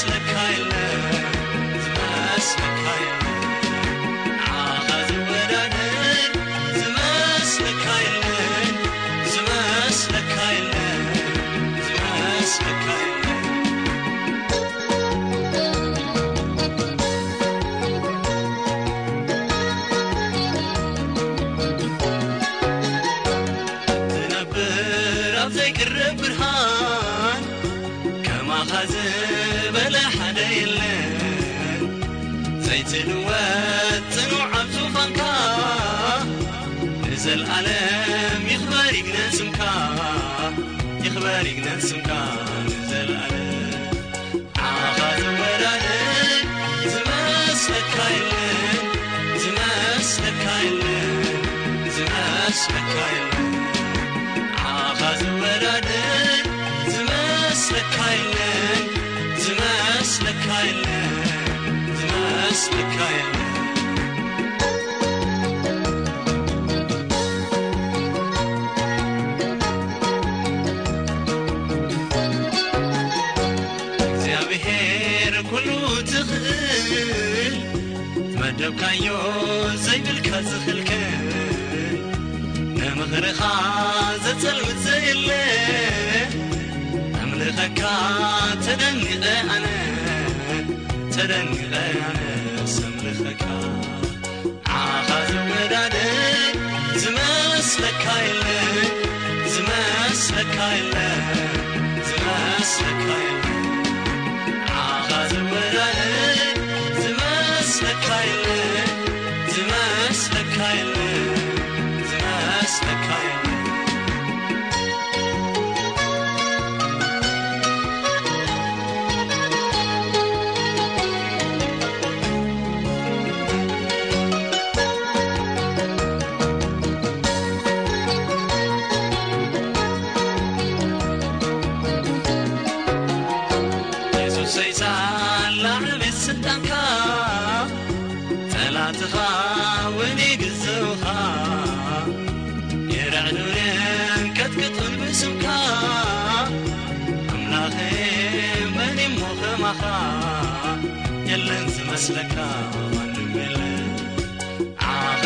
عبرر ትንወትንዓዙኾንካ እዘለኣለ ይኽበር ይግደንስምካ ይኽበር ይግደንስምካ ዘለኣለ ኣኻዝወዳድ ዝመስለካይን ዝስካይን ዝስለካይን ዓኻዝወራድ ዝመስለካይንን ዝመስለካይን اسمك يا መደብካዮ ዘይብልካ ዝኽልከን ንምኽሪኻ ዘጸልምት ዘየለ ኣምልኸካ ተደንቐ ኣነ ተደንቐ ኣነ ahazımnedadek zımestekayle zmestekayle zmeskyl ወኒ ይግጽውኻ የራእኑንን ከትክጡን ብስምካ ኣምላኸየ የለን ዝመስለካ ዋንብል ዓኻ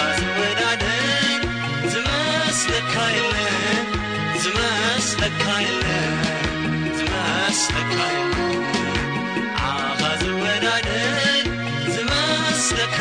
ዝመስለካ የለን ዝመስለካ ዝመስለካ ዓኻ ዝመስለካ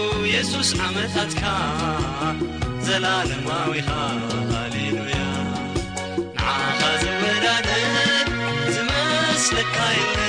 يsس عمتk زلل ووه لدي معهزمr زمسلك